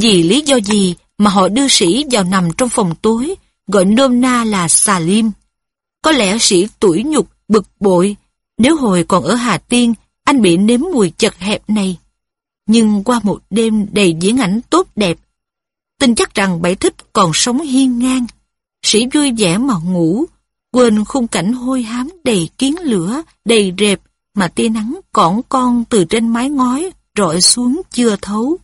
Vì lý do gì mà họ đưa sĩ vào nằm trong phòng tối, gọi nôm na là xà lim. Có lẽ sĩ tuổi nhục, bực bội, nếu hồi còn ở Hà Tiên, anh bị nếm mùi chật hẹp này. Nhưng qua một đêm đầy diễn ảnh tốt đẹp, tin chắc rằng bảy thích còn sống hiên ngang. Sĩ vui vẻ mà ngủ, quên khung cảnh hôi hám đầy kiến lửa, đầy rệp mà tia nắng cỏn con từ trên mái ngói rọi xuống chưa thấu.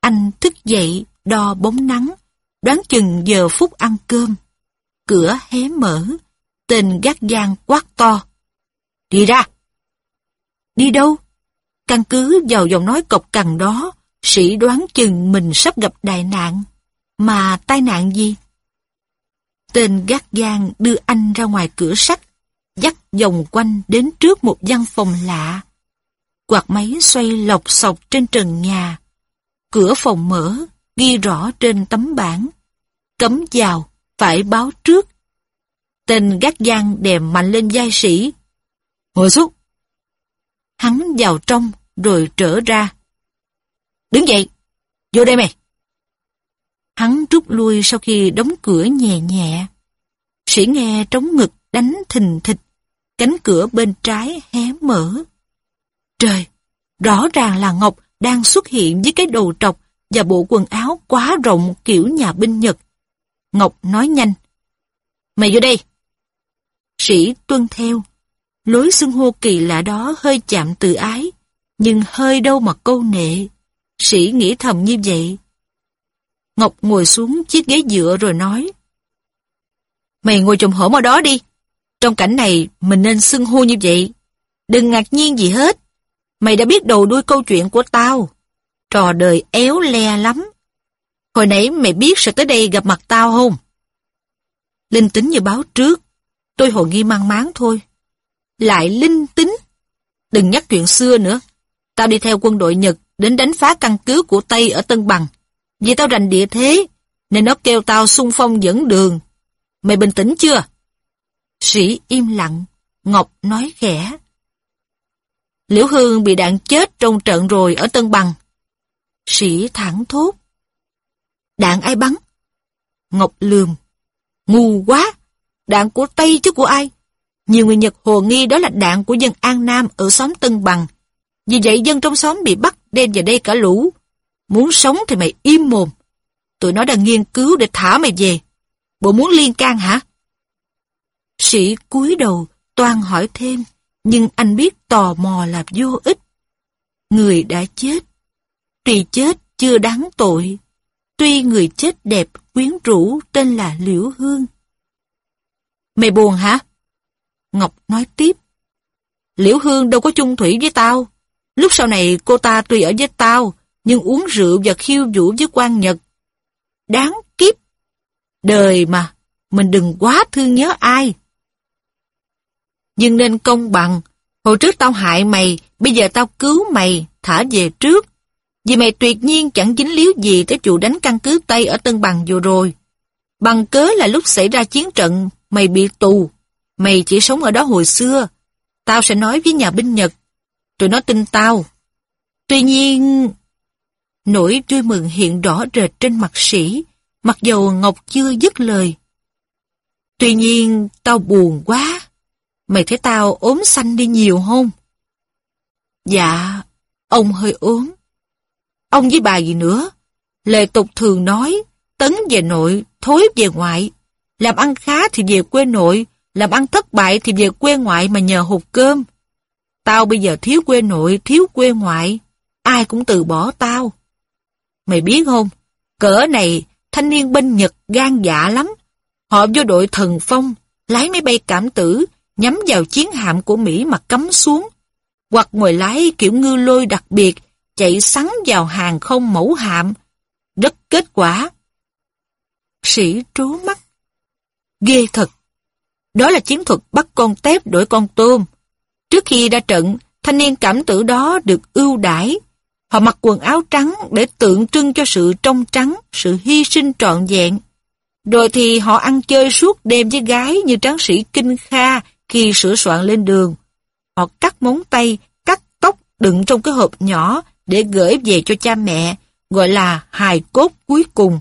Anh thức dậy, đo bóng nắng, đoán chừng giờ phút ăn cơm. Cửa hé mở, tên gác giang quát to. Đi ra! Đi đâu? Căn cứ vào giọng nói cộc cằn đó, sĩ đoán chừng mình sắp gặp đại nạn. Mà tai nạn gì? Tên gác giang đưa anh ra ngoài cửa sắt, dắt vòng quanh đến trước một văn phòng lạ. Quạt máy xoay lọc sọc trên trần nhà. Cửa phòng mở, ghi rõ trên tấm bảng. Cấm vào, phải báo trước. Tên gác giang đèm mạnh lên giai sĩ. Ngồi xuống. Hắn vào trong, rồi trở ra. Đứng dậy, vô đây mày. Hắn rút lui sau khi đóng cửa nhẹ nhẹ. Sĩ nghe trống ngực đánh thình thịch, cánh cửa bên trái hé mở. Trời, rõ ràng là Ngọc đang xuất hiện với cái đầu trọc và bộ quần áo quá rộng kiểu nhà binh Nhật. Ngọc nói nhanh. Mày vô đây. Sĩ tuân theo. Lối xưng hô kỳ lạ đó hơi chạm từ ái, nhưng hơi đâu mà câu nệ. Sĩ nghĩ thầm như vậy. Ngọc ngồi xuống chiếc ghế dựa rồi nói. Mày ngồi chồm hổm ở đó đi. Trong cảnh này mình nên xưng hô như vậy. Đừng ngạc nhiên gì hết. Mày đã biết đầu đuôi câu chuyện của tao. Trò đời éo le lắm. Hồi nãy mày biết sẽ tới đây gặp mặt tao không? Linh tính như báo trước. Tôi hồ nghi mang máng thôi. Lại linh tính. Đừng nhắc chuyện xưa nữa. Tao đi theo quân đội Nhật đến đánh phá căn cứ của Tây ở Tân Bằng. Vì tao rành địa thế, nên nó kêu tao xung phong dẫn đường. Mày bình tĩnh chưa? Sĩ im lặng, Ngọc nói khẽ. Liễu Hương bị đạn chết trong trận rồi ở Tân Bằng. Sĩ thẳng thốt. Đạn ai bắn? Ngọc lườm. Ngu quá! Đạn của Tây chứ của ai? Nhiều người Nhật hồ nghi đó là đạn của dân An Nam ở xóm Tân Bằng. Vì vậy dân trong xóm bị bắt đem vào đây cả lũ. Muốn sống thì mày im mồm. Tụi nó đang nghiên cứu để thả mày về. Bộ muốn liên can hả? Sĩ cúi đầu, toan hỏi thêm, nhưng anh biết tò mò là vô ích. Người đã chết. Tuy chết chưa đáng tội. Tuy người chết đẹp, quyến rũ tên là Liễu Hương. Mày buồn hả? Ngọc nói tiếp. Liễu Hương đâu có chung thủy với tao. Lúc sau này cô ta tuy ở với tao, nhưng uống rượu và khiêu vũ với quan Nhật. Đáng kiếp! Đời mà, mình đừng quá thương nhớ ai. Nhưng nên công bằng, hồi trước tao hại mày, bây giờ tao cứu mày, thả về trước. Vì mày tuyệt nhiên chẳng dính líu gì tới vụ đánh căn cứ Tây ở Tân Bằng vừa rồi. Bằng cớ là lúc xảy ra chiến trận, mày bị tù. Mày chỉ sống ở đó hồi xưa. Tao sẽ nói với nhà binh Nhật. Tụi nó tin tao. Tuy nhiên... Nỗi vui mừng hiện rõ rệt trên mặt sĩ, mặc dầu Ngọc chưa dứt lời. Tuy nhiên, tao buồn quá. Mày thấy tao ốm xanh đi nhiều không? Dạ, ông hơi ốm. Ông với bà gì nữa? Lệ tục thường nói, tấn về nội, thối về ngoại. Làm ăn khá thì về quê nội, làm ăn thất bại thì về quê ngoại mà nhờ hụt cơm. Tao bây giờ thiếu quê nội, thiếu quê ngoại. Ai cũng từ bỏ tao. Mày biết không, cỡ này thanh niên binh Nhật gan dạ lắm. Họ vô đội thần phong, lái máy bay cảm tử, nhắm vào chiến hạm của Mỹ mà cắm xuống. Hoặc ngồi lái kiểu ngư lôi đặc biệt, chạy sắn vào hàng không mẫu hạm. Rất kết quả. Sĩ trố mắt. Ghê thật. Đó là chiến thuật bắt con tép đổi con tôm. Trước khi ra trận, thanh niên cảm tử đó được ưu đãi. Họ mặc quần áo trắng để tượng trưng cho sự trong trắng, sự hy sinh trọn vẹn. Rồi thì họ ăn chơi suốt đêm với gái như tráng sĩ Kinh Kha khi sửa soạn lên đường. Họ cắt móng tay, cắt tóc đựng trong cái hộp nhỏ để gửi về cho cha mẹ, gọi là hài cốt cuối cùng.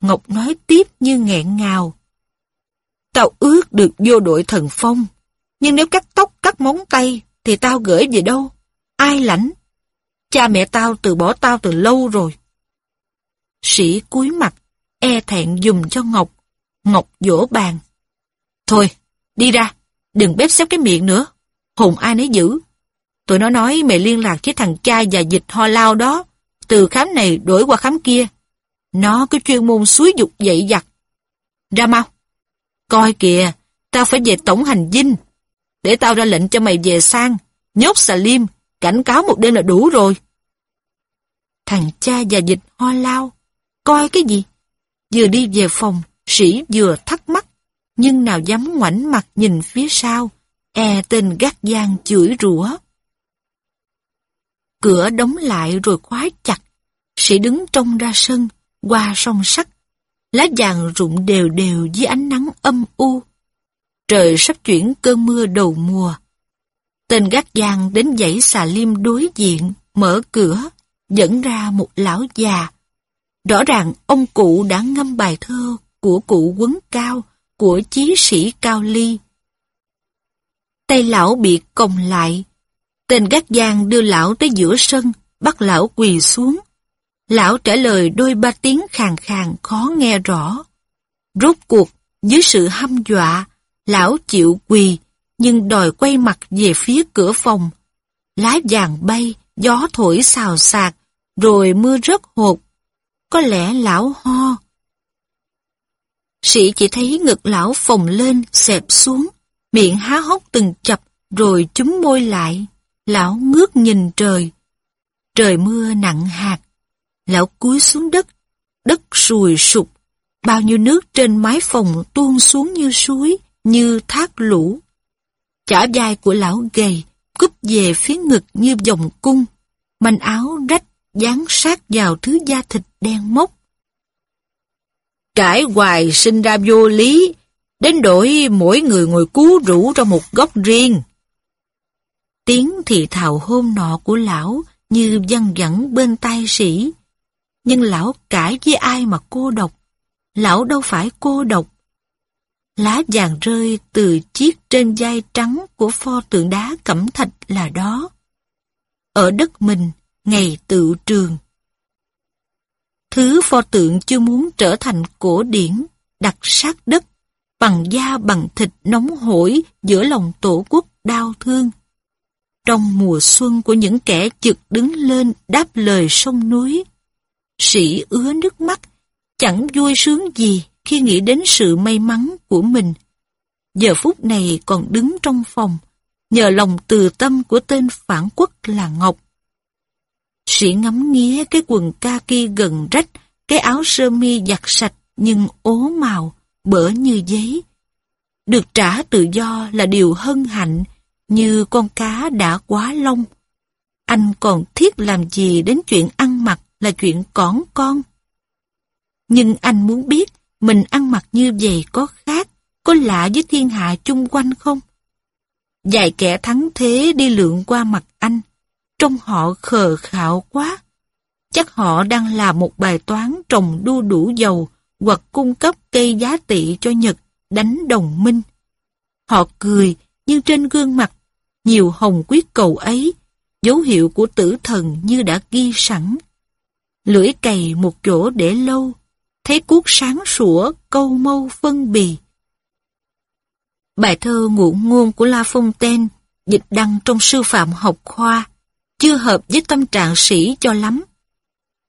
Ngọc nói tiếp như nghẹn ngào. Tao ước được vô đội thần phong, nhưng nếu cắt tóc cắt móng tay thì tao gửi về đâu? Ai lãnh? Cha mẹ tao từ bỏ tao từ lâu rồi. Sĩ cúi mặt, e thẹn dùng cho Ngọc. Ngọc vỗ bàn. Thôi, đi ra, đừng bếp xếp cái miệng nữa. Hùng ai nấy giữ. Tụi nó nói mày liên lạc với thằng cha và dịch ho lao đó, từ khám này đổi qua khám kia. Nó cứ chuyên môn suối dục dậy giặt. Ra mau. Coi kìa, tao phải về tổng hành dinh. Để tao ra lệnh cho mày về sang, nhốt xà liêm, cảnh cáo một đêm là đủ rồi. Thằng cha và dịch ho lao, coi cái gì? Vừa đi về phòng, sĩ vừa thắc mắc, nhưng nào dám ngoảnh mặt nhìn phía sau, e tên gác gian chửi rủa. Cửa đóng lại rồi khóa chặt, sĩ đứng trông ra sân, qua sông sắt. Lá vàng rụng đều đều dưới ánh nắng âm u. Trời sắp chuyển cơn mưa đầu mùa. Tên gác giang đến dãy xà liêm đối diện, mở cửa, dẫn ra một lão già. Rõ ràng ông cụ đã ngâm bài thơ của cụ quấn cao, của chí sĩ Cao Ly. Tay lão bị còng lại. Tên gác giang đưa lão tới giữa sân, bắt lão quỳ xuống. Lão trả lời đôi ba tiếng khàn khàn khó nghe rõ. Rốt cuộc, dưới sự hăm dọa, lão chịu quỳ, nhưng đòi quay mặt về phía cửa phòng. Lá vàng bay, gió thổi xào xạc, rồi mưa rớt hột. Có lẽ lão ho. Sĩ chỉ thấy ngực lão phồng lên, xẹp xuống, miệng há hốc từng chập, rồi chúm môi lại. Lão ngước nhìn trời. Trời mưa nặng hạt. Lão cúi xuống đất, đất sùi sụp. Bao nhiêu nước trên mái phòng tuôn xuống như suối, như thác lũ. Chả vai của lão gầy, cúp về phía ngực như vòng cung. Manh áo rách, dán sát vào thứ da thịt đen mốc cãi hoài sinh ra vô lý, đến đổi mỗi người ngồi cú rũ trong một góc riêng. Tiếng thì thào hôm nọ của lão như văng vẳng bên tai sĩ. Nhưng lão cãi với ai mà cô độc? Lão đâu phải cô độc. Lá vàng rơi từ chiếc trên vai trắng của pho tượng đá cẩm thạch là đó. Ở đất mình, ngày tự trường. Thứ pho tượng chưa muốn trở thành cổ điển, đặc sắc đất, bằng da bằng thịt nóng hổi giữa lòng tổ quốc đau thương. Trong mùa xuân của những kẻ chực đứng lên đáp lời sông núi, sĩ ứa nước mắt, chẳng vui sướng gì khi nghĩ đến sự may mắn của mình. Giờ phút này còn đứng trong phòng, nhờ lòng từ tâm của tên phản quốc là Ngọc. Sĩ ngắm nghía cái quần kaki gần rách, cái áo sơ mi giặt sạch nhưng ố màu, bở như giấy. Được trả tự do là điều hân hạnh, như con cá đã quá lông. Anh còn thiết làm gì đến chuyện ăn mặc là chuyện cỏn con. Nhưng anh muốn biết mình ăn mặc như vậy có khác, có lạ với thiên hạ chung quanh không? Vài kẻ thắng thế đi lượn qua mặt anh, trong họ khờ khạo quá. Chắc họ đang làm một bài toán trồng đu đủ dầu hoặc cung cấp cây giá trị cho Nhật đánh đồng minh. Họ cười, nhưng trên gương mặt, nhiều hồng quyết cầu ấy, dấu hiệu của tử thần như đã ghi sẵn. Lưỡi cày một chỗ để lâu, thấy cuốc sáng sủa, câu mâu phân bì. Bài thơ ngụ ngôn của La Fontaine, dịch đăng trong sư phạm học khoa, chưa hợp với tâm trạng sĩ cho lắm.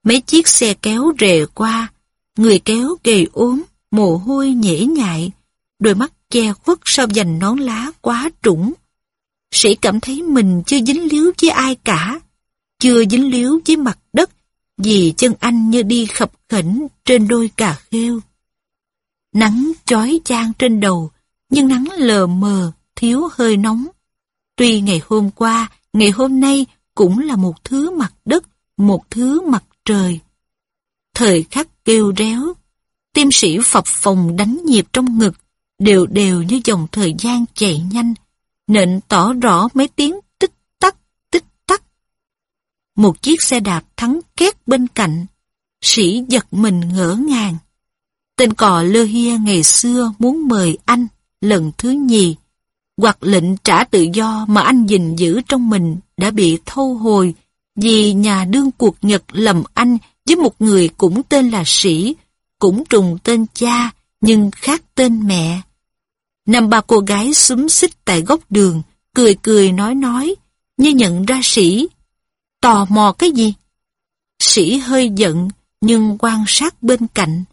Mấy chiếc xe kéo rề qua, người kéo gầy ốm, mồ hôi nhễ nhại, đôi mắt che khuất sau dành nón lá quá trũng. Sĩ cảm thấy mình chưa dính líu với ai cả, chưa dính líu với mặt đất, vì chân anh như đi khập khỉnh trên đôi cà khêu. Nắng chói chang trên đầu, nhưng nắng lờ mờ, thiếu hơi nóng. Tuy ngày hôm qua, ngày hôm nay cũng là một thứ mặt đất, một thứ mặt trời. Thời khắc kêu réo, tim sĩ phập phồng đánh nhịp trong ngực, đều đều như dòng thời gian chạy nhanh, nện tỏ rõ mấy tiếng tích tắc, tích tắc. một chiếc xe đạp thắng két bên cạnh. Sĩ giật mình ngỡ ngàng. Tên cò Lơ Hia ngày xưa muốn mời anh lần thứ nhì, hoặc lệnh trả tự do mà anh gìn giữ trong mình đã bị thâu hồi vì nhà đương cuộc Nhật lầm anh với một người cũng tên là Sĩ, cũng trùng tên cha nhưng khác tên mẹ. Năm ba cô gái xúm xích tại góc đường, cười cười nói nói, như nhận ra Sĩ. Tò mò cái gì? Sĩ hơi giận, nhưng quan sát bên cạnh.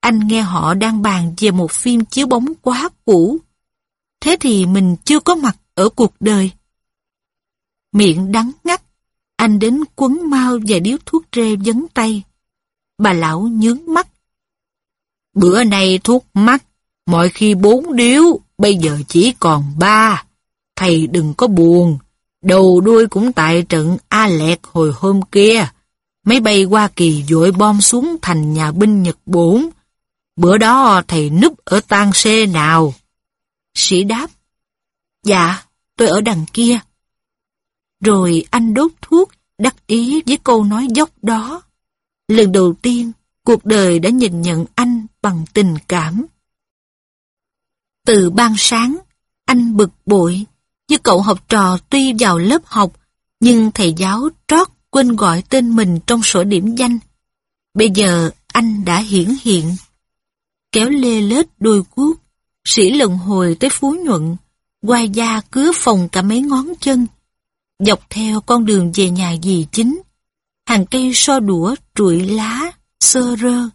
Anh nghe họ đang bàn về một phim chiếu bóng quá cũ. Thế thì mình chưa có mặt ở cuộc đời. Miệng đắng ngắt, anh đến quấn mau và điếu thuốc rê vấn tay. Bà lão nhướng mắt. Bữa nay thuốc mắt, mọi khi bốn điếu, bây giờ chỉ còn ba. Thầy đừng có buồn, đầu đuôi cũng tại trận A Lẹt hồi hôm kia. Máy bay Hoa Kỳ dội bom xuống thành nhà binh Nhật Bổn. Bữa đó thầy núp ở tang xê nào? Sĩ đáp. Dạ, tôi ở đằng kia. Rồi anh đốt thuốc, đắc ý với câu nói dốc đó. Lần đầu tiên, cuộc đời đã nhìn nhận anh bằng tình cảm. Từ ban sáng, anh bực bội, như cậu học trò tuy vào lớp học, nhưng thầy giáo trót quên gọi tên mình trong sổ điểm danh. Bây giờ anh đã hiển hiện. Kéo lê lết đôi cuốc, sĩ lần hồi tới Phú Nhuận, qua da cứa phòng cả mấy ngón chân. Dọc theo con đường về nhà dì chính, hàng cây so đũa trụi lá, sơ rơ.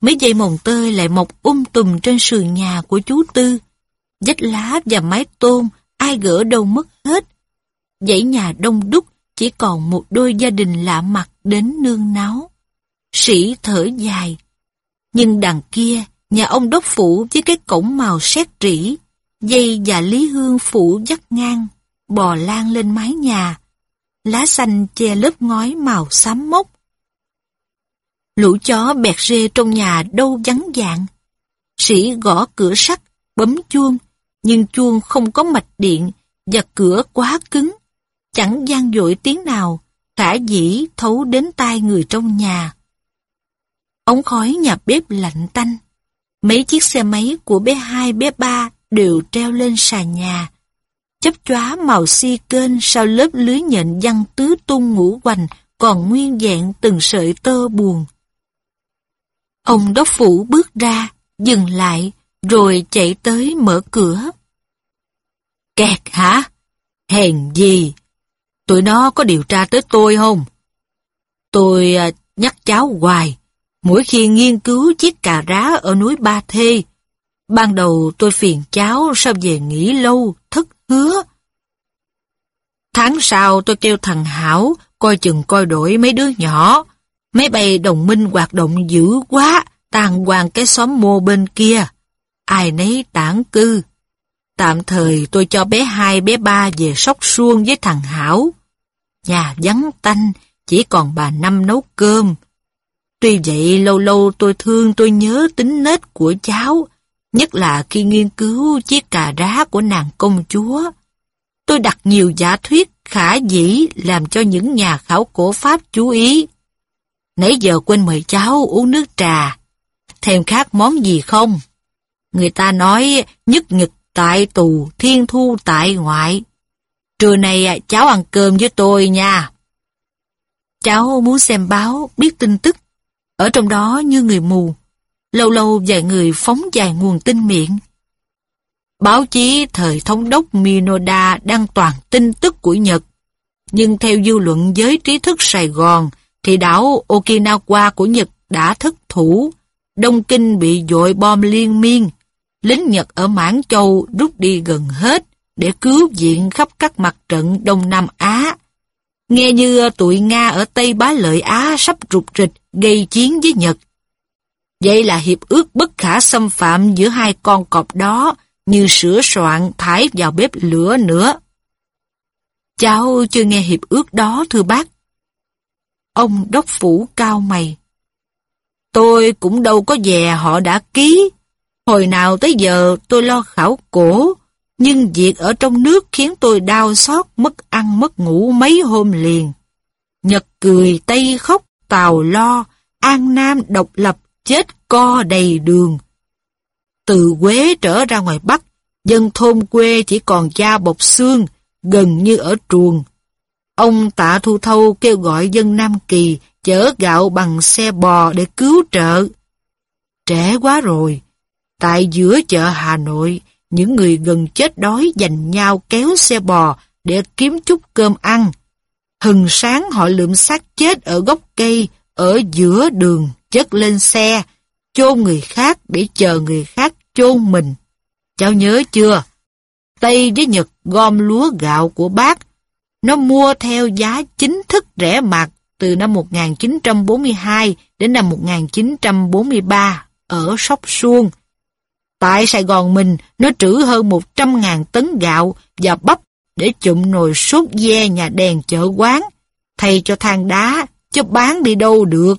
Mấy dây mồng tơi lại mọc um tùm trên sườn nhà của chú Tư. Dách lá và mái tôn, ai gỡ đâu mất hết. Dãy nhà đông đúc, chỉ còn một đôi gia đình lạ mặt đến nương náu, Sĩ thở dài. Nhưng đằng kia, nhà ông đốc phủ với cái cổng màu sét rỉ, dây và lý hương phủ dắt ngang, bò lan lên mái nhà. Lá xanh che lớp ngói màu xám mốc. Lũ chó bẹt rê trong nhà đâu vắng dạng. Sĩ gõ cửa sắt, bấm chuông, nhưng chuông không có mạch điện và cửa quá cứng chẳng gian dội tiếng nào, khả dĩ thấu đến tai người trong nhà. Ống khói nhà bếp lạnh tanh. Mấy chiếc xe máy của bé hai bé ba đều treo lên sàn nhà. Chấp chóa màu si kênh sau lớp lưới nhện văng tứ tung ngũ quành còn nguyên vẹn từng sợi tơ buồn. Ông đốc phủ bước ra, dừng lại, rồi chạy tới mở cửa. Kẹt hả? Hèn gì, Tụi nó có điều tra tới tôi không? Tôi à, nhắc cháu hoài, mỗi khi nghiên cứu chiếc cà rá ở núi Ba Thê. Ban đầu tôi phiền cháu sao về nghỉ lâu, thất hứa. Tháng sau tôi kêu thằng Hảo coi chừng coi đổi mấy đứa nhỏ. Máy bay đồng minh hoạt động dữ quá, tàn hoàng cái xóm mô bên kia. Ai nấy tản cư. Tạm thời tôi cho bé hai bé ba về sóc suông với thằng Hảo. Nhà vắng tanh, chỉ còn bà Năm nấu cơm. Tuy vậy lâu lâu tôi thương tôi nhớ tính nết của cháu, nhất là khi nghiên cứu chiếc cà rá của nàng công chúa. Tôi đặt nhiều giả thuyết khả dĩ làm cho những nhà khảo cổ Pháp chú ý. Nãy giờ quên mời cháu uống nước trà. Thèm khác món gì không? Người ta nói nhất nhật tại tù, thiên thu tại ngoại. Trưa nay à, cháu ăn cơm với tôi nha. Cháu muốn xem báo, biết tin tức. Ở trong đó như người mù. Lâu lâu vài người phóng dài nguồn tin miệng. Báo chí thời thống đốc Minoda đăng toàn tin tức của Nhật. Nhưng theo dư luận giới trí thức Sài Gòn, thì đảo Okinawa của Nhật đã thất thủ. Đông Kinh bị dội bom liên miên. Lính Nhật ở Mãn Châu rút đi gần hết để cứu viện khắp các mặt trận Đông Nam Á. Nghe như tụi Nga ở Tây Bá Lợi Á sắp rụt rịch gây chiến với Nhật. Vậy là hiệp ước bất khả xâm phạm giữa hai con cọp đó như sửa soạn thải vào bếp lửa nữa. Cháu chưa nghe hiệp ước đó thưa bác. Ông đốc phủ cao mày. Tôi cũng đâu có dè họ đã ký. Hồi nào tới giờ tôi lo khảo cổ, nhưng việc ở trong nước khiến tôi đau xót mất ăn mất ngủ mấy hôm liền. Nhật cười Tây khóc, Tàu lo, An Nam độc lập, chết co đầy đường. Từ Quế trở ra ngoài Bắc, dân thôn quê chỉ còn da bọc xương, gần như ở truồng. Ông Tạ Thu Thâu kêu gọi dân Nam Kỳ chở gạo bằng xe bò để cứu trợ. Trẻ quá rồi, tại giữa chợ Hà Nội, những người gần chết đói dành nhau kéo xe bò để kiếm chút cơm ăn. Hừng sáng họ lượm xác chết ở gốc cây, ở giữa đường, chất lên xe, chôn người khác để chờ người khác chôn mình. Cháu nhớ chưa? Tây với Nhật gom lúa gạo của bác. Nó mua theo giá chính thức rẻ mạt từ năm 1942 đến năm 1943 ở Sóc Suông. Tại Sài Gòn mình, nó trữ hơn 100.000 tấn gạo và bắp để chụm nồi sốt ve nhà đèn chợ quán, thay cho than đá, chứ bán đi đâu được.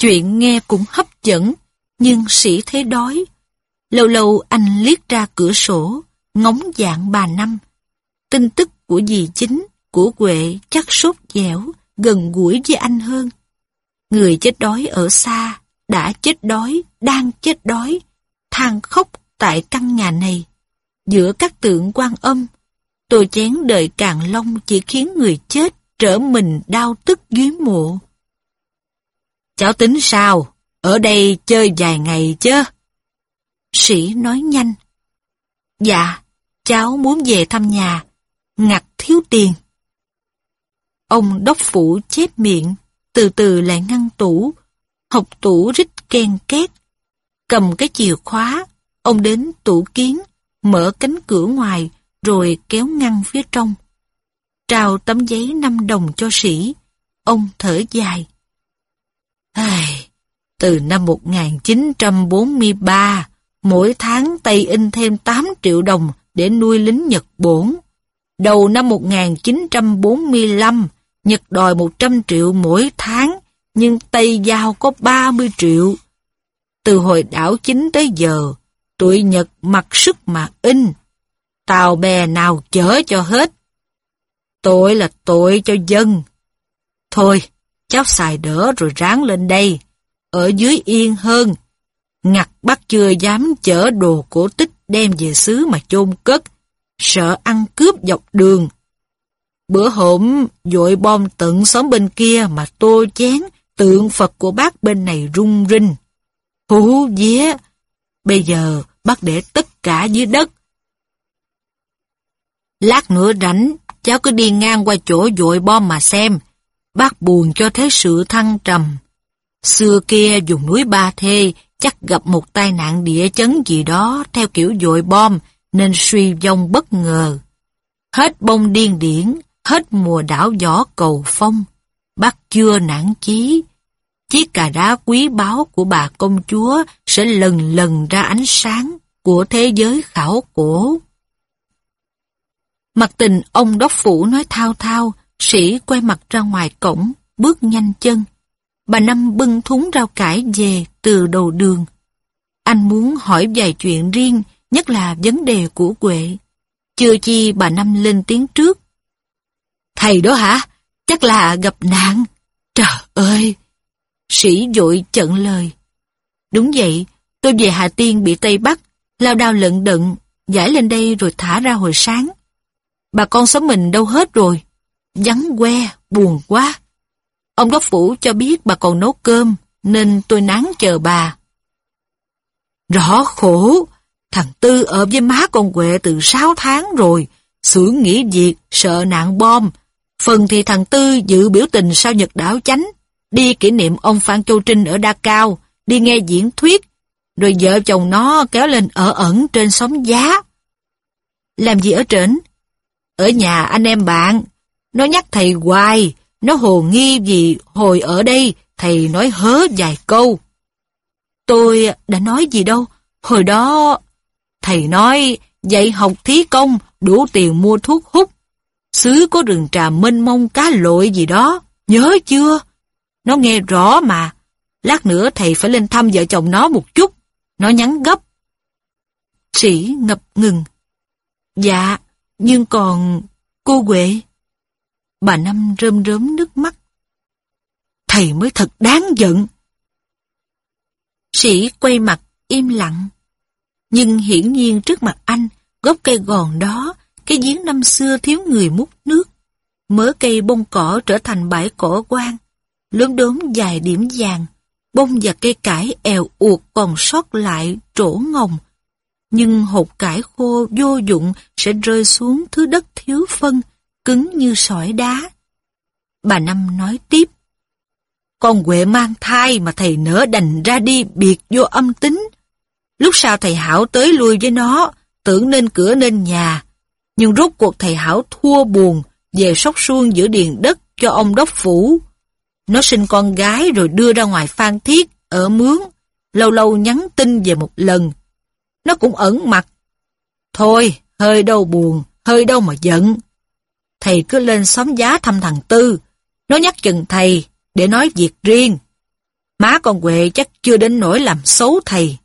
Chuyện nghe cũng hấp dẫn, nhưng sĩ thế đói. Lâu lâu anh liếc ra cửa sổ, ngóng dạng bà Năm. Tin tức của dì chính, của Huệ chắc sốt dẻo, gần gũi với anh hơn. Người chết đói ở xa, đã chết đói, đang chết đói, than khóc tại căn nhà này. Giữa các tượng quan âm, tô chén đời càng long chỉ khiến người chết trở mình đau tức dưới mộ. Cháu tính sao? Ở đây chơi vài ngày chứ? Sĩ nói nhanh. Dạ, cháu muốn về thăm nhà, ngặt thiếu tiền. Ông đốc phủ chép miệng, từ từ lại ngăn tủ, học tủ rít ken két. Cầm cái chìa khóa, ông đến tủ kiến, mở cánh cửa ngoài, rồi kéo ngăn phía trong. Trao tấm giấy 5 đồng cho sĩ, ông thở dài. Ai, từ năm 1943, mỗi tháng Tây in thêm 8 triệu đồng để nuôi lính Nhật bổn. Đầu năm 1945, Nhật đòi 100 triệu mỗi tháng, nhưng Tây giao có 30 triệu. Từ hồi đảo chính tới giờ, tụi Nhật mặc sức mà in. Tàu bè nào chở cho hết. Tội là tội cho dân. Thôi, cháu xài đỡ rồi ráng lên đây. Ở dưới yên hơn. Ngặt bắt chưa dám chở đồ cổ tích đem về xứ mà chôn cất. Sợ ăn cướp dọc đường. Bữa hổm dội bom tận xóm bên kia mà tô chén tượng Phật của bác bên này rung rinh. Hú vía! Bây giờ bác để tất cả dưới đất. Lát nữa rảnh, cháu cứ đi ngang qua chỗ dội bom mà xem. Bác buồn cho thế sự thăng trầm. Xưa kia dùng núi Ba Thê chắc gặp một tai nạn địa chấn gì đó theo kiểu dội bom nên suy vong bất ngờ. Hết bông điên điển, hết mùa đảo gió cầu phong. Bác chưa nản chí. Chiếc cà đá quý báu của bà công chúa sẽ lần lần ra ánh sáng của thế giới khảo cổ. Mặt tình ông đốc phủ nói thao thao, sĩ quay mặt ra ngoài cổng, bước nhanh chân. Bà Năm bưng thúng rau cải về từ đầu đường. Anh muốn hỏi vài chuyện riêng, nhất là vấn đề của Quệ. Chưa chi bà Năm lên tiếng trước. Thầy đó hả? Chắc là gặp nạn. Trời ơi! Sĩ dội chận lời. Đúng vậy, tôi về Hà Tiên bị Tây bắt lao đao lận đận, giải lên đây rồi thả ra hồi sáng. Bà con xóm mình đâu hết rồi. Vắng que, buồn quá. Ông đốc phủ cho biết bà còn nấu cơm, nên tôi nán chờ bà. Rõ khổ, thằng Tư ở với má con Huệ từ 6 tháng rồi, xưởng nghỉ việc, sợ nạn bom. Phần thì thằng Tư dự biểu tình sau Nhật đảo chánh, đi kỷ niệm ông Phan Châu Trinh ở Đa Cao, đi nghe diễn thuyết, rồi vợ chồng nó kéo lên ở ẩn trên sóng giá. Làm gì ở trển? Ở nhà anh em bạn, nó nhắc thầy hoài, nó hồ nghi gì hồi ở đây thầy nói hớ vài câu. Tôi đã nói gì đâu, hồi đó thầy nói dạy học thí công đủ tiền mua thuốc hút. Xứ có rừng trà mênh mông cá lội gì đó, nhớ chưa? Nó nghe rõ mà, lát nữa thầy phải lên thăm vợ chồng nó một chút. Nó nhắn gấp. Sĩ ngập ngừng. Dạ, nhưng còn cô Huệ? Bà Năm rơm rớm nước mắt. Thầy mới thật đáng giận. Sĩ quay mặt im lặng. Nhưng hiển nhiên trước mặt anh, gốc cây gòn đó, cái giếng năm xưa thiếu người múc nước. Mớ cây bông cỏ trở thành bãi cỏ quang, lớn đốm dài điểm vàng, bông và cây cải èo uột còn sót lại trổ ngồng. Nhưng hột cải khô vô dụng sẽ rơi xuống thứ đất thiếu phân, cứng như sỏi đá. Bà Năm nói tiếp. Con Huệ mang thai mà thầy nỡ đành ra đi biệt vô âm tính. Lúc sau thầy Hảo tới lui với nó, tưởng nên cửa nên nhà. Nhưng rốt cuộc thầy Hảo thua buồn, về sóc suông giữa điền đất cho ông đốc phủ. Nó sinh con gái rồi đưa ra ngoài phan thiết, ở mướn, lâu lâu nhắn tin về một lần. Nó cũng ẩn mặt. Thôi, hơi đâu buồn, hơi đâu mà giận. Thầy cứ lên xóm giá thăm thằng Tư. Nó nhắc chừng thầy, để nói việc riêng. Má con Huệ chắc chưa đến nỗi làm xấu thầy.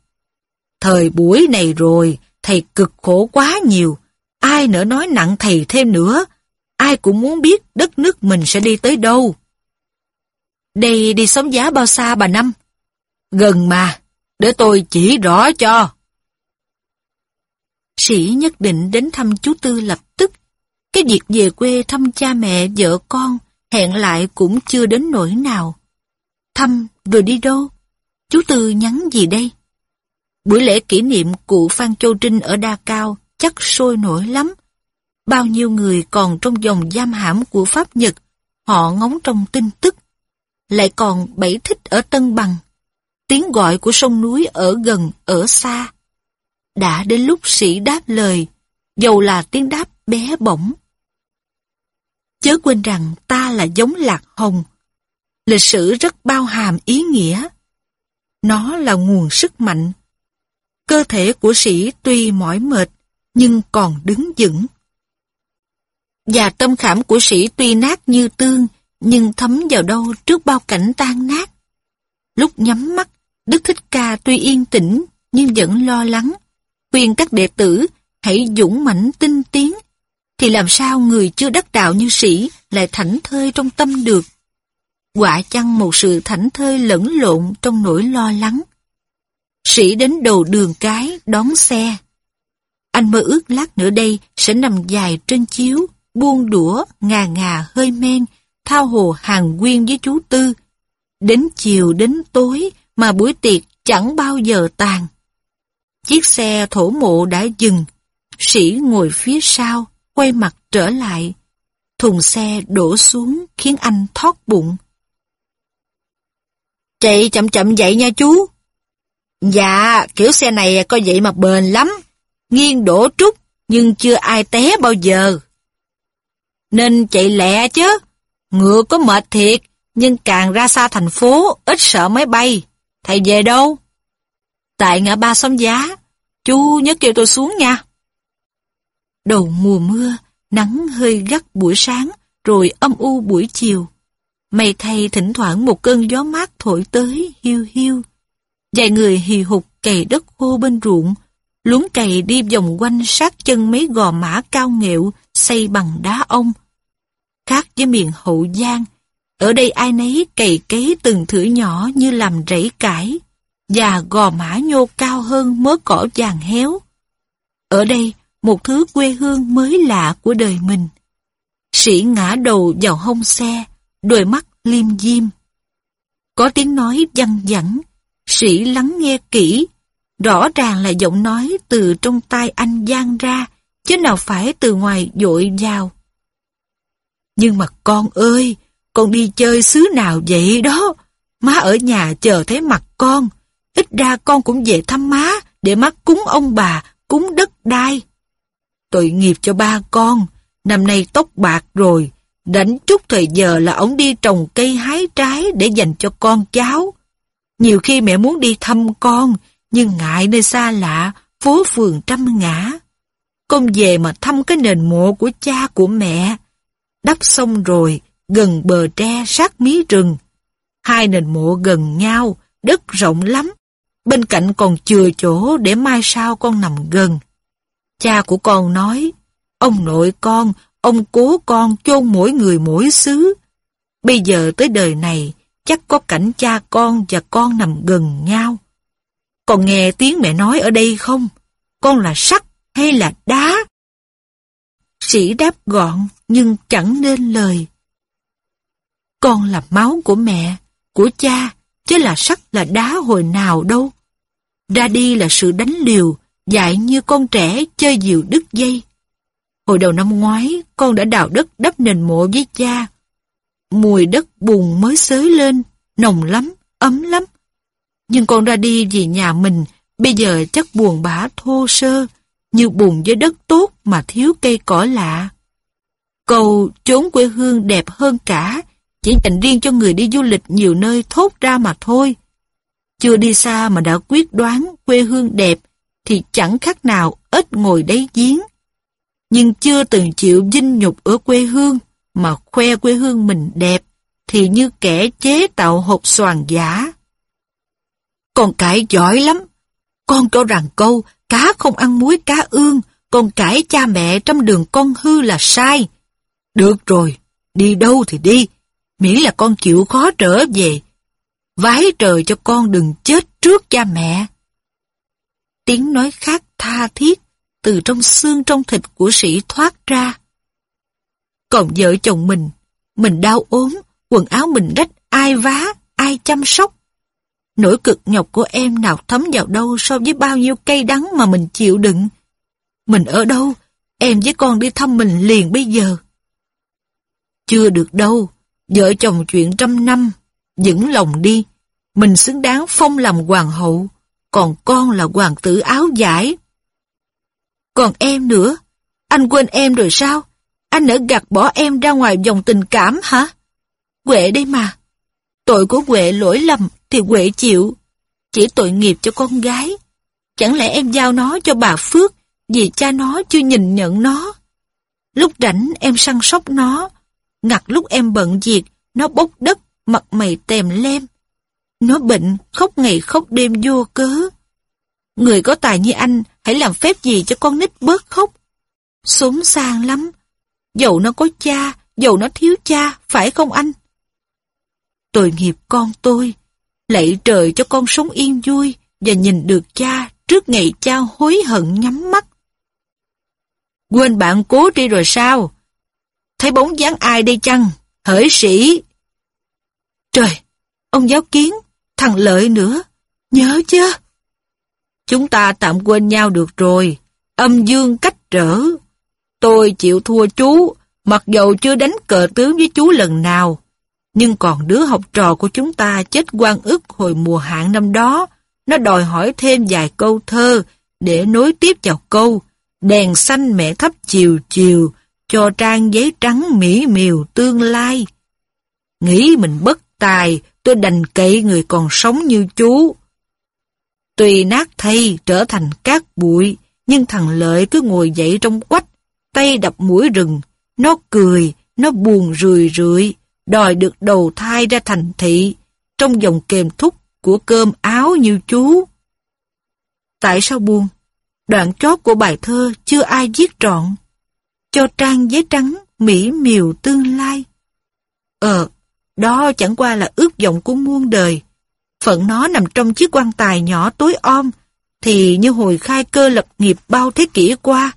Thời buổi này rồi, thầy cực khổ quá nhiều. Ai nỡ nói nặng thầy thêm nữa. Ai cũng muốn biết đất nước mình sẽ đi tới đâu. Đây đi xóm giá bao xa bà Năm? Gần mà, để tôi chỉ rõ cho. Sĩ nhất định đến thăm chú Tư lập tức. Cái việc về quê thăm cha mẹ, vợ con, hẹn lại cũng chưa đến nỗi nào. Thăm rồi đi đâu? Chú Tư nhắn gì đây? Buổi lễ kỷ niệm cụ Phan Châu Trinh ở Đa Cao chắc sôi nổi lắm. Bao nhiêu người còn trong dòng giam hãm của Pháp Nhật, họ ngóng trong tin tức. Lại còn bảy thích ở Tân Bằng. Tiếng gọi của sông núi ở gần, ở xa. Đã đến lúc sĩ đáp lời, dầu là tiếng đáp bé bỏng. Chớ quên rằng ta là giống lạc hồng. Lịch sử rất bao hàm ý nghĩa. Nó là nguồn sức mạnh. Cơ thể của sĩ tuy mỏi mệt, nhưng còn đứng vững. Và tâm khảm của sĩ tuy nát như tương, nhưng thấm vào đâu trước bao cảnh tan nát. Lúc nhắm mắt, Đức Thích Ca tuy yên tĩnh, nhưng vẫn lo lắng. Khuyên các đệ tử hãy dũng mãnh tinh tiến, thì làm sao người chưa đắc đạo như sĩ lại thảnh thơi trong tâm được? Quả chăng một sự thảnh thơi lẫn lộn trong nỗi lo lắng. Sĩ đến đầu đường cái đón xe. Anh mơ ước lát nữa đây sẽ nằm dài trên chiếu, buông đũa, ngà ngà hơi men, thao hồ hàng quyên với chú Tư. Đến chiều đến tối mà buổi tiệc chẳng bao giờ tàn. Chiếc xe thổ mộ đã dừng, sĩ ngồi phía sau, quay mặt trở lại. Thùng xe đổ xuống khiến anh thoát bụng. Chạy chậm chậm vậy nha chú. Dạ, kiểu xe này coi vậy mà bền lắm. Nghiêng đổ trúc, nhưng chưa ai té bao giờ. Nên chạy lẹ chứ. Ngựa có mệt thiệt, nhưng càng ra xa thành phố, ít sợ máy bay. Thầy về đâu? Tại ngã ba xóm giá. Chú nhớ kêu tôi xuống nha. Đầu mùa mưa, nắng hơi gắt buổi sáng, rồi âm u buổi chiều. Mây thay thỉnh thoảng một cơn gió mát thổi tới hiu hiu. Vài người hì hục cày đất khô bên ruộng, luống cày đi vòng quanh sát chân mấy gò mã cao nghệu xây bằng đá ông. Khác với miền hậu giang, ở đây ai nấy cày cấy từng thử nhỏ như làm rẫy cải, và gò mã nhô cao hơn mớ cỏ vàng héo. Ở đây, một thứ quê hương mới lạ của đời mình. Sĩ ngã đầu vào hông xe, đôi mắt liêm diêm. Có tiếng nói văng vẳng, sĩ lắng nghe kỹ, rõ ràng là giọng nói từ trong tai anh gian ra, chứ nào phải từ ngoài dội vào. Nhưng mà con ơi, con đi chơi xứ nào vậy đó? Má ở nhà chờ thấy mặt con, ít ra con cũng về thăm má để má cúng ông bà, cúng đất đai. Tội nghiệp cho ba con, năm nay tóc bạc rồi, đánh chút thời giờ là ông đi trồng cây hái trái để dành cho con cháu. Nhiều khi mẹ muốn đi thăm con, nhưng ngại nơi xa lạ, phố phường trăm ngã. Con về mà thăm cái nền mộ của cha của mẹ. Đắp xong rồi, gần bờ tre sát mí rừng. Hai nền mộ gần nhau, đất rộng lắm. Bên cạnh còn chừa chỗ để mai sau con nằm gần. Cha của con nói, ông nội con ông cố con chôn mỗi người mỗi xứ. Bây giờ tới đời này, chắc có cảnh cha con và con nằm gần nhau. Còn nghe tiếng mẹ nói ở đây không? Con là sắt hay là đá? Sĩ đáp gọn nhưng chẳng nên lời. Con là máu của mẹ, của cha, chứ là sắt là đá hồi nào đâu. Ra đi là sự đánh liều, dại như con trẻ chơi diều đứt dây. Hồi đầu năm ngoái, con đã đào đất đắp nền mộ với cha. Mùi đất bùn mới xới lên, nồng lắm, ấm lắm. Nhưng con ra đi vì nhà mình, bây giờ chắc buồn bã thô sơ, như bùn với đất tốt mà thiếu cây cỏ lạ. Cầu chốn quê hương đẹp hơn cả, chỉ dành riêng cho người đi du lịch nhiều nơi thốt ra mà thôi. Chưa đi xa mà đã quyết đoán quê hương đẹp, thì chẳng khác nào ít ngồi đáy giếng. Nhưng chưa từng chịu dinh nhục ở quê hương, mà khoe quê hương mình đẹp, thì như kẻ chế tạo hộp xoàn giả. Con cái giỏi lắm. Con cho rằng câu cá không ăn muối cá ương, còn cãi cha mẹ trong đường con hư là sai. Được rồi, đi đâu thì đi, miễn là con chịu khó trở về. Vái trời cho con đừng chết trước cha mẹ. Tiếng nói khác tha thiết từ trong xương trong thịt của sĩ thoát ra. Còn vợ chồng mình, mình đau ốm, quần áo mình rách, ai vá, ai chăm sóc. Nỗi cực nhọc của em nào thấm vào đâu so với bao nhiêu cây đắng mà mình chịu đựng. Mình ở đâu, em với con đi thăm mình liền bây giờ. Chưa được đâu, vợ chồng chuyện trăm năm, vững lòng đi. Mình xứng đáng phong làm hoàng hậu, còn con là hoàng tử áo giải. Còn em nữa, anh quên em rồi sao? Anh nỡ gạt bỏ em ra ngoài dòng tình cảm hả? Quệ đây mà. Tội của Quệ lỗi lầm thì Huệ chịu. Chỉ tội nghiệp cho con gái. Chẳng lẽ em giao nó cho bà Phước vì cha nó chưa nhìn nhận nó? Lúc rảnh em săn sóc nó. Ngặt lúc em bận việc, nó bốc đất, mặt mày tèm lem. Nó bệnh, khóc ngày khóc đêm vô cớ. Người có tài như anh, hãy làm phép gì cho con nít bớt khóc. Sống sang lắm. Dẫu nó có cha, dẫu nó thiếu cha, phải không anh? Tội nghiệp con tôi, lạy trời cho con sống yên vui và nhìn được cha trước ngày cha hối hận nhắm mắt. Quên bạn cố đi rồi sao? Thấy bóng dáng ai đây chăng? Hỡi sĩ! Trời, ông giáo kiến, thằng lợi nữa, nhớ chưa? Chúng ta tạm quên nhau được rồi, âm dương cách trở. Tôi chịu thua chú, mặc dầu chưa đánh cờ tướng với chú lần nào. Nhưng còn đứa học trò của chúng ta chết quan ức hồi mùa hạn năm đó, nó đòi hỏi thêm vài câu thơ để nối tiếp vào câu Đèn xanh mẹ thấp chiều chiều, cho trang giấy trắng mỹ miều tương lai. Nghĩ mình bất tài, tôi đành cậy người còn sống như chú. Tuy nát thay trở thành cát bụi, nhưng thằng Lợi cứ ngồi dậy trong quách, tay đập mũi rừng. Nó cười, nó buồn rười rượi, đòi được đầu thai ra thành thị, trong dòng kềm thúc của cơm áo như chú. Tại sao buồn? Đoạn chót của bài thơ chưa ai viết trọn. Cho trang giấy trắng, mỹ miều tương lai. Ờ, đó chẳng qua là ước vọng của muôn đời. Phận nó nằm trong chiếc quan tài nhỏ tối om, thì như hồi khai cơ lập nghiệp bao thế kỷ qua.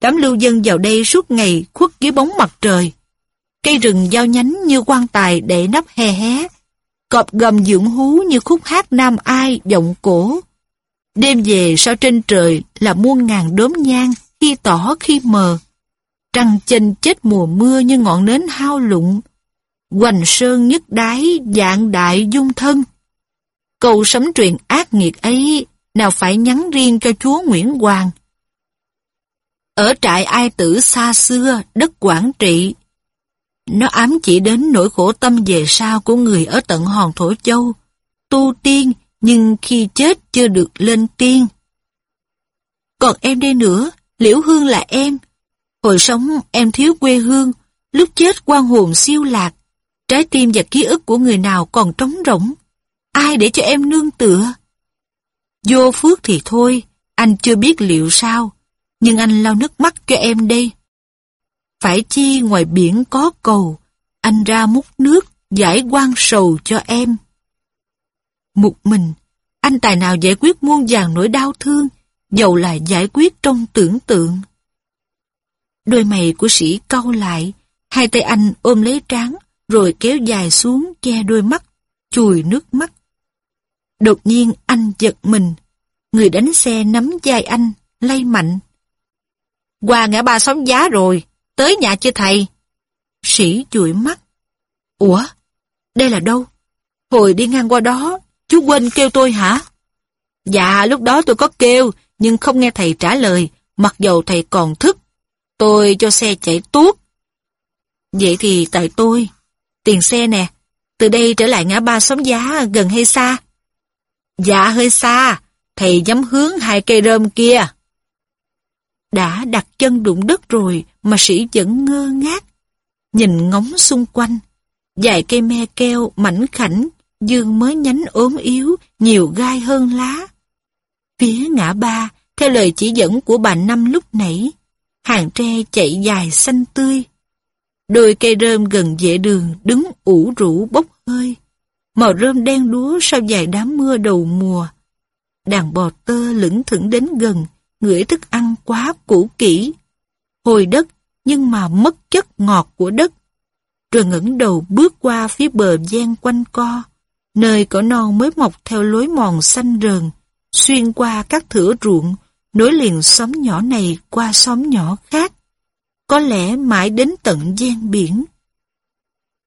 Đám lưu dân vào đây suốt ngày khuất dưới bóng mặt trời. Cây rừng giao nhánh như quan tài để nắp hè hé. Cọp gầm dưỡng hú như khúc hát nam ai giọng cổ. Đêm về sao trên trời là muôn ngàn đốm nhang, khi tỏ khi mờ. Trăng chênh chết mùa mưa như ngọn nến hao lụng. Hoành sơn nhất đái, dạng đại dung thân. Câu sấm truyền ác nghiệt ấy, nào phải nhắn riêng cho chúa Nguyễn Hoàng. Ở trại ai tử xa xưa, đất Quảng Trị, nó ám chỉ đến nỗi khổ tâm về sau của người ở tận hòn Thổ Châu, tu tiên nhưng khi chết chưa được lên tiên. Còn em đây nữa, Liễu Hương là em. Hồi sống em thiếu quê hương, lúc chết quan hồn siêu lạc. Trái tim và ký ức của người nào còn trống rỗng. Ai để cho em nương tựa? Vô phước thì thôi, anh chưa biết liệu sao, nhưng anh lau nước mắt cho em đây. Phải chi ngoài biển có cầu, anh ra múc nước, giải quan sầu cho em. Một mình, anh tài nào giải quyết muôn vàng nỗi đau thương, dầu là giải quyết trong tưởng tượng. Đôi mày của sĩ cau lại, hai tay anh ôm lấy trán, rồi kéo dài xuống che đôi mắt, chùi nước mắt. Đột nhiên anh giật mình, người đánh xe nắm vai anh, lay mạnh. Qua ngã ba sóng giá rồi, tới nhà chưa thầy? Sĩ chùi mắt. Ủa, đây là đâu? Hồi đi ngang qua đó, chú quên kêu tôi hả? Dạ, lúc đó tôi có kêu, nhưng không nghe thầy trả lời, mặc dầu thầy còn thức. Tôi cho xe chạy tuốt. Vậy thì tại tôi, tiền xe nè, từ đây trở lại ngã ba xóm giá gần hay xa? Dạ hơi xa, thầy dám hướng hai cây rơm kia. Đã đặt chân đụng đất rồi mà sĩ vẫn ngơ ngác. Nhìn ngóng xung quanh, dài cây me keo mảnh khảnh, dương mới nhánh ốm yếu, nhiều gai hơn lá. Phía ngã ba, theo lời chỉ dẫn của bà Năm lúc nãy, hàng tre chạy dài xanh tươi. Đôi cây rơm gần vệ đường đứng ủ rũ bốc hơi. Màu rơm đen đúa sau vài đám mưa đầu mùa. Đàn bò tơ lững thững đến gần, ngửi thức ăn quá cũ kỹ. Hồi đất, nhưng mà mất chất ngọt của đất. Rồi ngẩng đầu bước qua phía bờ gian quanh co, nơi cỏ non mới mọc theo lối mòn xanh rờn, xuyên qua các thửa ruộng, nối liền xóm nhỏ này qua xóm nhỏ khác. Có lẽ mãi đến tận gian biển.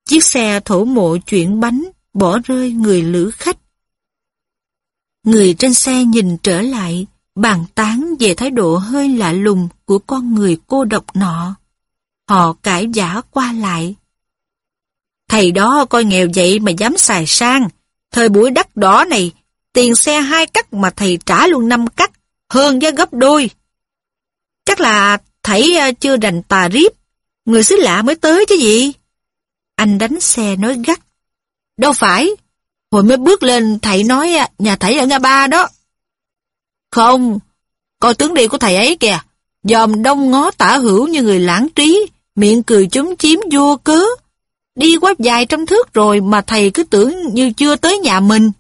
Chiếc xe thổ mộ chuyển bánh, bỏ rơi người lữ khách. Người trên xe nhìn trở lại, bàn tán về thái độ hơi lạ lùng của con người cô độc nọ. Họ cãi giả qua lại. Thầy đó coi nghèo vậy mà dám xài sang. Thời buổi đắt đỏ này, tiền xe hai cắt mà thầy trả luôn năm cắt, hơn giá gấp đôi. Chắc là thầy ờ, chưa rành tà riếp, người xứ lạ mới tới chứ gì. Anh đánh xe nói gắt. Đâu phải, hồi mới bước lên thầy nói ờ, nhà thầy ở Nga Ba đó. Không, coi tướng đi của thầy ấy kìa, dòm đông ngó tả hữu như người lãng trí, miệng cười chúng chiếm vô cớ. Đi quá dài trăm thước rồi mà thầy cứ tưởng như chưa tới nhà mình.